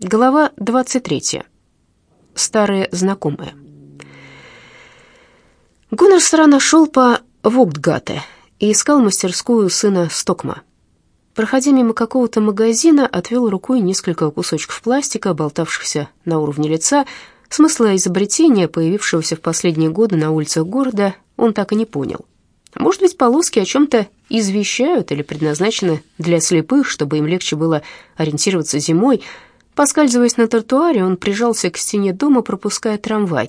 Глава 23. Старые знакомые. Гуннар странно шел по Вогдгате и искал мастерскую сына Стокма. Проходя мимо какого-то магазина, отвел рукой несколько кусочков пластика, болтавшихся на уровне лица. Смысла изобретения, появившегося в последние годы на улицах города, он так и не понял. Может быть, полоски о чем-то извещают или предназначены для слепых, чтобы им легче было ориентироваться зимой – Поскальзываясь на тротуаре, он прижался к стене дома, пропуская трамвай.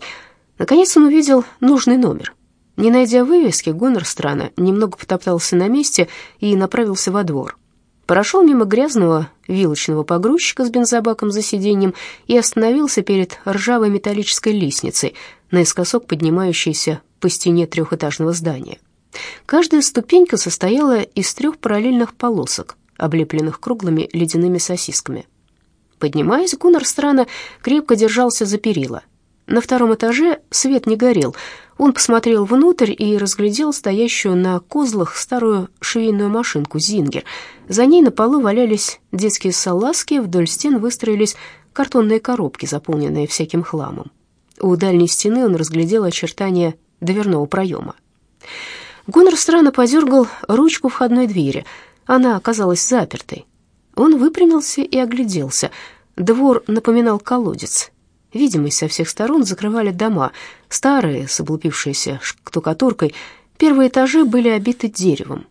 Наконец он увидел нужный номер. Не найдя вывески, Гонор странно немного потоптался на месте и направился во двор. Прошел мимо грязного вилочного погрузчика с бензобаком за сиденьем и остановился перед ржавой металлической лестницей, наискосок поднимающейся по стене трехэтажного здания. Каждая ступенька состояла из трех параллельных полосок, облепленных круглыми ледяными сосисками. Поднимаясь, Гуннар странно крепко держался за перила. На втором этаже свет не горел. Он посмотрел внутрь и разглядел стоящую на козлах старую швейную машинку «Зингер». За ней на полу валялись детские салазки, вдоль стен выстроились картонные коробки, заполненные всяким хламом. У дальней стены он разглядел очертания дверного проема. Гуннер странно подергал ручку входной двери. Она оказалась запертой. Он выпрямился и огляделся. Двор напоминал колодец. Видимость со всех сторон закрывали дома, старые, с облупившейся штукатуркой. Первые этажи были обиты деревом.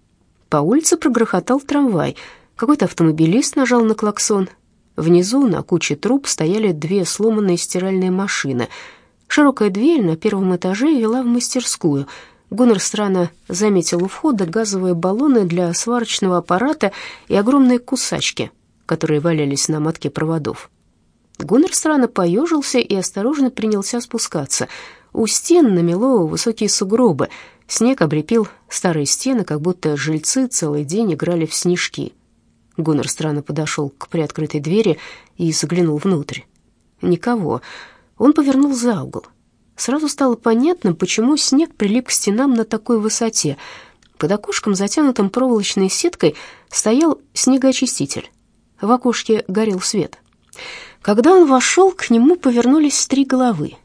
По улице прогрохотал трамвай. Какой-то автомобилист нажал на клаксон. Внизу на куче труб стояли две сломанные стиральные машины. Широкая дверь на первом этаже вела в мастерскую — Гуннер странно заметил у входа газовые баллоны для сварочного аппарата и огромные кусачки, которые валялись на матке проводов. Гуннер странно поежился и осторожно принялся спускаться. У стен намело высокие сугробы. Снег облепил старые стены, как будто жильцы целый день играли в снежки. Гуннер странно подошел к приоткрытой двери и заглянул внутрь. Никого. Он повернул за угол. Сразу стало понятно, почему снег прилип к стенам на такой высоте. Под окошком, затянутым проволочной сеткой, стоял снегоочиститель. В окошке горел свет. Когда он вошел, к нему повернулись три головы.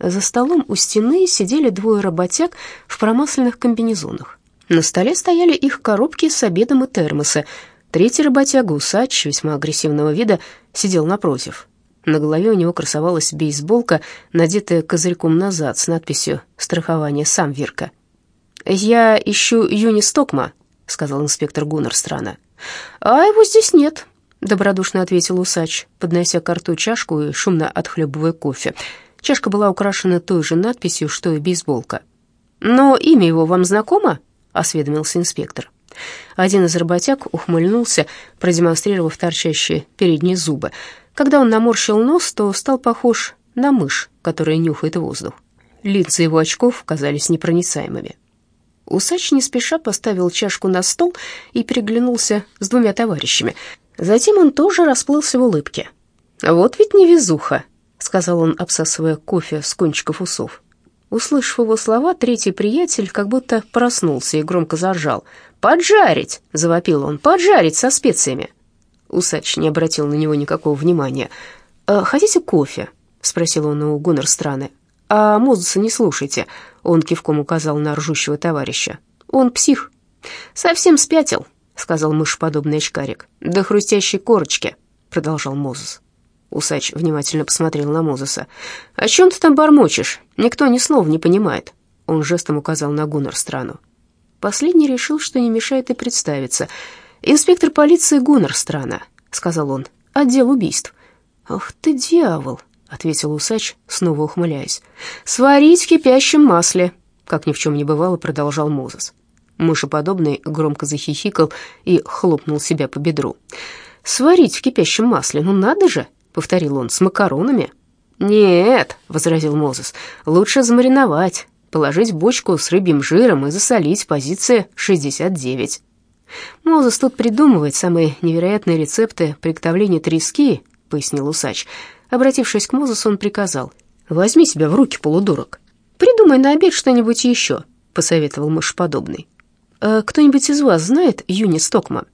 За столом у стены сидели двое работяг в промасленных комбинезонах. На столе стояли их коробки с обедом и термосы. Третий работяга, усач, весьма агрессивного вида, сидел напротив. На голове у него красовалась бейсболка, надетая козырьком назад с надписью «Страхование сам Вирка». «Я ищу Юни Стокма», — сказал инспектор Гуннер странно. «А его здесь нет», — добродушно ответил усач, поднося к рту чашку и шумно отхлебывая кофе. Чашка была украшена той же надписью, что и бейсболка. «Но имя его вам знакомо?» — осведомился инспектор. Один из работяг ухмыльнулся, продемонстрировав торчащие передние зубы — когда он наморщил нос, то стал похож на мышь, которая нюхает воздух. Лица его очков казались непроницаемыми. Усач не спеша поставил чашку на стол и переглянулся с двумя товарищами. Затем он тоже расплылся в улыбке. «Вот ведь невезуха», — сказал он, обсасывая кофе с кончиков усов. Услышав его слова, третий приятель как будто проснулся и громко заржал. «Поджарить!» — завопил он. «Поджарить со специями!» Усач не обратил на него никакого внимания. «Э, «Хотите кофе?» — спросил он у Гуннерстраны. «А Мозеса не слушайте», — он кивком указал на ржущего товарища. «Он псих». «Совсем спятил», — сказал мышеподобный очкарик. «До хрустящей корочки», — продолжал Мозес. Усач внимательно посмотрел на Мозеса. «О чем ты там бормочешь? Никто ни слова не понимает». Он жестом указал на Гуннерстрану. Последний решил, что не мешает и представиться — «Инспектор полиции Гуннер Страна», — сказал он, — «отдел убийств». «Ах ты дьявол», — ответил усач, снова ухмыляясь. «Сварить в кипящем масле», — как ни в чем не бывало, продолжал Мозес. Мышеподобный громко захихикал и хлопнул себя по бедру. «Сварить в кипящем масле, ну надо же!» — повторил он, — «с макаронами». «Нет», — возразил Мозес, — «лучше замариновать, положить в бочку с рыбьим жиром и засолить, позиция 69». «Мозес тут придумывает самые невероятные рецепты приготовления трески», — пояснил усач. Обратившись к Мозесу, он приказал. «Возьми себя в руки, полудурок. Придумай на обед что-нибудь еще», — посоветовал мышеподобный. «А «Кто-нибудь из вас знает Юни Стокма?»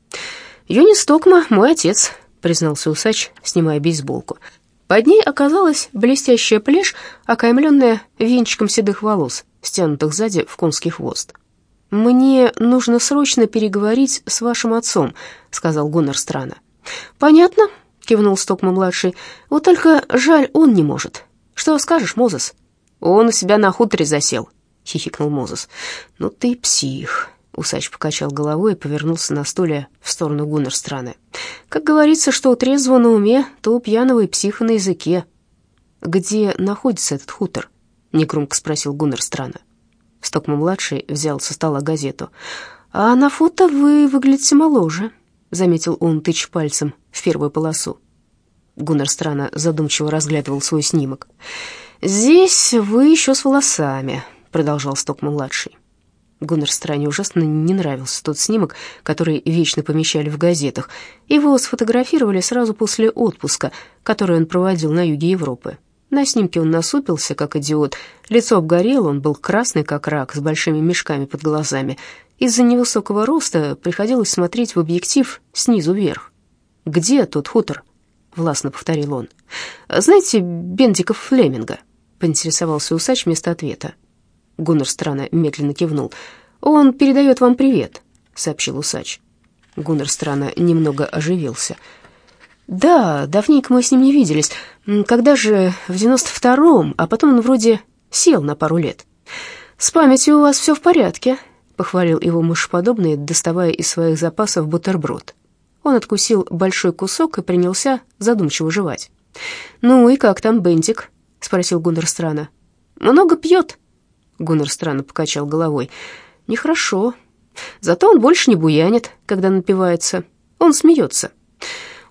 «Юни Стокма — мой отец», — признался усач, снимая бейсболку. Под ней оказалась блестящая плешь, окаймленная венчиком седых волос, стянутых сзади в конский хвост. «Мне нужно срочно переговорить с вашим отцом», — сказал Гуннар странно. «Понятно», — кивнул Стокма-младший. «Вот только жаль, он не может. Что скажешь, Мозес?» «Он у себя на хуторе засел», — хихикнул Мозес. «Ну ты псих», — усач покачал головой и повернулся на стуле в сторону Гуннерстрана. «Как говорится, что у трезвого на уме, то у пьяного и психа на языке». «Где находится этот хутор?» — негромко спросил Гуннерстрана. Стокма-младший взял со стола газету. «А на фото вы выглядите моложе», — заметил он, тычь пальцем в первую полосу. Гуннер странно задумчиво разглядывал свой снимок. «Здесь вы еще с волосами», — продолжал Стокма-младший. Гуннер Стране ужасно не нравился тот снимок, который вечно помещали в газетах. Его сфотографировали сразу после отпуска, который он проводил на юге Европы. На снимке он насупился, как идиот. Лицо обгорело, он был красный, как рак, с большими мешками под глазами. Из-за невысокого роста приходилось смотреть в объектив снизу вверх. «Где тот хутор?» — властно повторил он. «Знаете Бендиков Флеминга?» — поинтересовался усач вместо ответа. Гуннер странно медленно кивнул. «Он передает вам привет», — сообщил усач. Гуннер странно немного оживился — «Да, давненько мы с ним не виделись. Когда же? В девяносто втором, а потом он вроде сел на пару лет». «С памятью у вас все в порядке», — похвалил его мышеподобный, доставая из своих запасов бутерброд. Он откусил большой кусок и принялся задумчиво жевать. «Ну и как там Бентик?» — спросил Гуннер странно. «Много пьет?» Гуннер странно покачал головой. «Нехорошо. Зато он больше не буянит, когда напивается. Он смеется.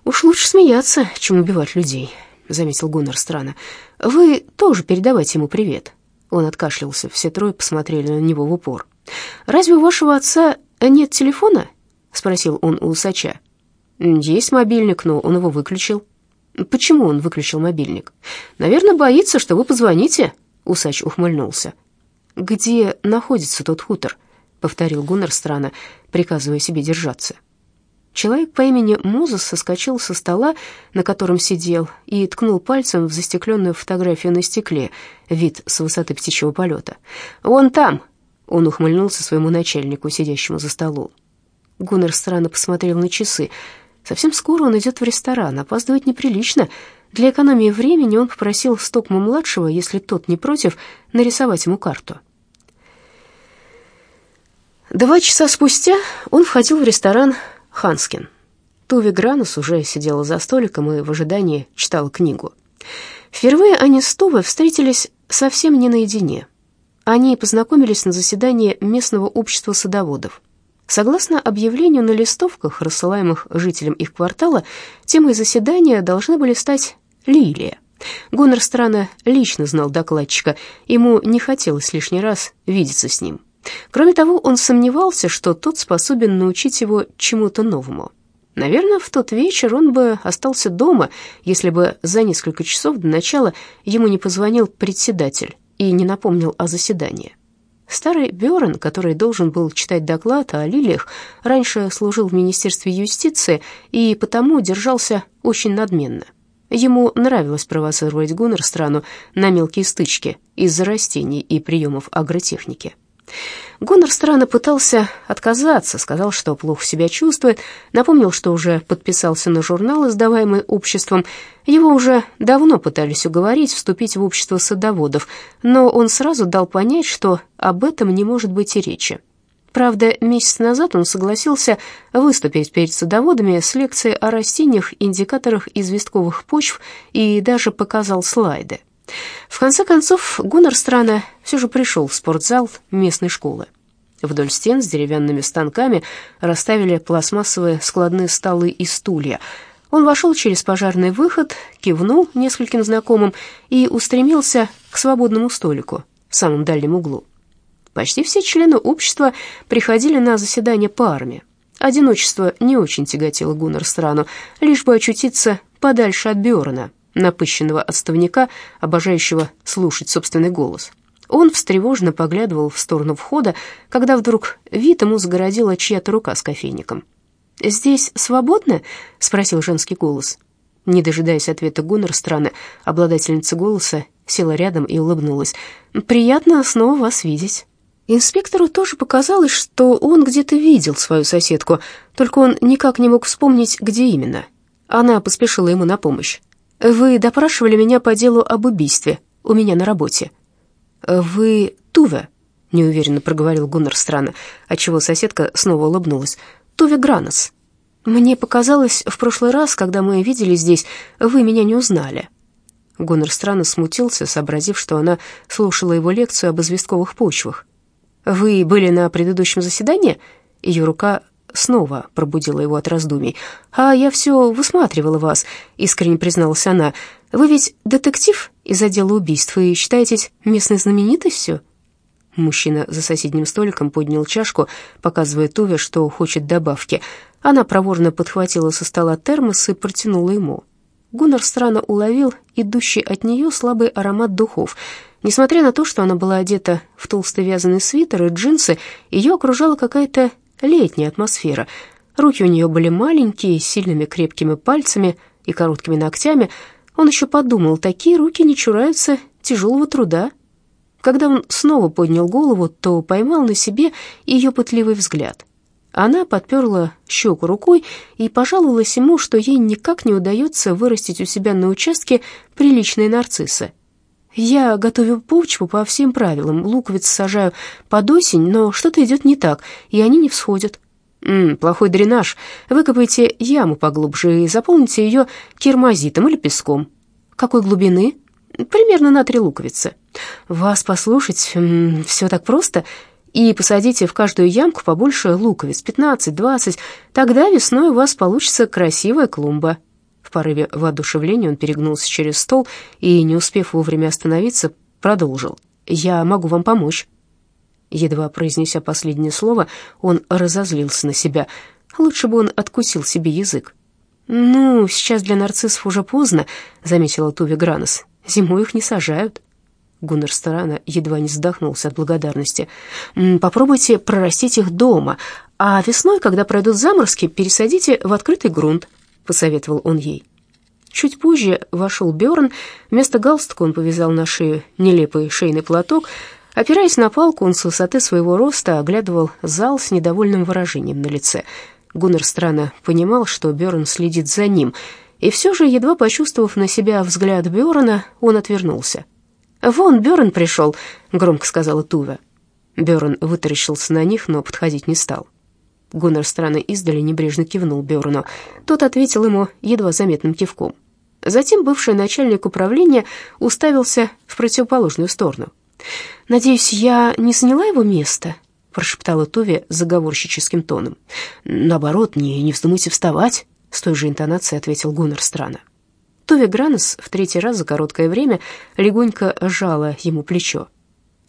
«Уж лучше смеяться, чем убивать людей», — заметил Гуннер странно. «Вы тоже передавайте ему привет». Он откашлялся, все трое посмотрели на него в упор. «Разве у вашего отца нет телефона?» — спросил он у усача. «Есть мобильник, но он его выключил». «Почему он выключил мобильник?» «Наверное, боится, что вы позвоните», — усач ухмыльнулся. «Где находится тот хутор?» — повторил Гуннер странно, приказывая себе держаться. Человек по имени Мозес соскочил со стола, на котором сидел, и ткнул пальцем в застекленную фотографию на стекле, вид с высоты птичьего полета. «Вон там!» — он ухмыльнулся своему начальнику, сидящему за столом. Гуннер странно посмотрел на часы. Совсем скоро он идет в ресторан, опаздывать неприлично. Для экономии времени он попросил Стокма-младшего, если тот не против, нарисовать ему карту. Два часа спустя он входил в ресторан Ханскин. Туви Гранус уже сидела за столиком и в ожидании читала книгу. Впервые они с Тувой встретились совсем не наедине. Они познакомились на заседании местного общества садоводов. Согласно объявлению на листовках, рассылаемых жителям их квартала, темой заседания должны были стать лилия. Гонор странно лично знал докладчика, ему не хотелось лишний раз видеться с ним. Кроме того, он сомневался, что тот способен научить его чему-то новому. Наверное, в тот вечер он бы остался дома, если бы за несколько часов до начала ему не позвонил председатель и не напомнил о заседании. Старый Бёрн, который должен был читать доклад о лилиях, раньше служил в Министерстве юстиции и потому держался очень надменно. Ему нравилось провоцировать Гуннер страну на мелкие стычки из-за растений и приемов агротехники. Гонор странно пытался отказаться, сказал, что плохо себя чувствует, напомнил, что уже подписался на журнал, издаваемый обществом. Его уже давно пытались уговорить вступить в общество садоводов, но он сразу дал понять, что об этом не может быть и речи. Правда, месяц назад он согласился выступить перед садоводами с лекцией о растениях, индикаторах известковых почв и даже показал слайды. В конце концов, Гуннар странно все же пришел в спортзал местной школы. Вдоль стен с деревянными станками расставили пластмассовые складные столы и стулья. Он вошел через пожарный выход, кивнул нескольким знакомым и устремился к свободному столику в самом дальнем углу. Почти все члены общества приходили на заседания парами. Одиночество не очень тяготило Гуннар страну, лишь бы очутиться подальше от Бёрна, напыщенного отставника, обожающего слушать собственный голос. Он встревоженно поглядывал в сторону входа, когда вдруг вид ему загородила чья-то рука с кофейником. «Здесь свободно?» — спросил женский голос. Не дожидаясь ответа Гуннер Страны, обладательница голоса села рядом и улыбнулась. «Приятно снова вас видеть». Инспектору тоже показалось, что он где-то видел свою соседку, только он никак не мог вспомнить, где именно. Она поспешила ему на помощь. «Вы допрашивали меня по делу об убийстве у меня на работе». «Вы Туве?» — неуверенно проговорил Гуннар странно, отчего соседка снова улыбнулась. «Туве Гранос. Мне показалось, в прошлый раз, когда мы видели здесь, вы меня не узнали». Гуннар странно смутился, сообразив, что она слушала его лекцию об известковых почвах. «Вы были на предыдущем заседании?» Ее рука снова пробудила его от раздумий. «А я все высматривала вас», — искренне призналась она. «Вы ведь детектив из отдела убийств и считаетесь местной знаменитостью?» Мужчина за соседним столиком поднял чашку, показывая Туве, что хочет добавки. Она проворно подхватила со стола термос и протянула ему. Гуннар странно уловил идущий от нее слабый аромат духов — Несмотря на то, что она была одета в толстый вязаный свитер и джинсы, ее окружала какая-то летняя атмосфера. Руки у нее были маленькие, с сильными крепкими пальцами и короткими ногтями. Он еще подумал, такие руки не чураются тяжелого труда. Когда он снова поднял голову, то поймал на себе ее пытливый взгляд. Она подперла щеку рукой и пожаловалась ему, что ей никак не удается вырастить у себя на участке приличные нарциссы. Я готовлю почву по всем правилам, луковицы сажаю под осень, но что-то идет не так, и они не всходят. М -м, плохой дренаж. Выкопайте яму поглубже и заполните ее кермазитом или песком. Какой глубины? Примерно на три луковицы. Вас послушать, все так просто. И посадите в каждую ямку побольше луковиц, 15-20. Тогда весной у вас получится красивая клумба. В порыве воодушевления он перегнулся через стол и, не успев вовремя остановиться, продолжил. «Я могу вам помочь». Едва произнеся последнее слово, он разозлился на себя. Лучше бы он откусил себе язык. «Ну, сейчас для нарциссов уже поздно», — заметила Туви Гранос. «Зимой их не сажают». Гуннер Старана едва не задохнулся от благодарности. «Попробуйте прорастить их дома, а весной, когда пройдут заморозки, пересадите в открытый грунт посоветовал он ей. Чуть позже вошел Бёрн. Вместо галстука он повязал на шею нелепый шейный платок. Опираясь на палку, он с высоты своего роста оглядывал зал с недовольным выражением на лице. Гуннер странно понимал, что Бёрн следит за ним, и все же, едва почувствовав на себя взгляд Бёрна, он отвернулся. «Вон, Бёрн пришел», — громко сказала Тува. Бёрн вытаращился на них, но подходить не стал. Гуннер странно издали небрежно кивнул Бёрну. Тот ответил ему едва заметным кивком. Затем бывший начальник управления уставился в противоположную сторону. «Надеюсь, я не заняла его место?» прошептала Туви заговорщическим тоном. «Наоборот, не, не вздумайте вставать», — с той же интонацией ответил Гуннер странно. Туви Гранес в третий раз за короткое время легонько сжала ему плечо.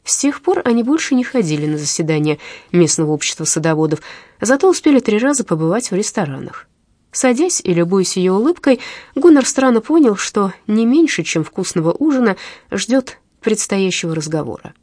С тех пор они больше не ходили на заседания местного общества садоводов, зато успели три раза побывать в ресторанах. Садясь и любуясь ее улыбкой, Гуннар странно понял, что не меньше, чем вкусного ужина, ждет предстоящего разговора.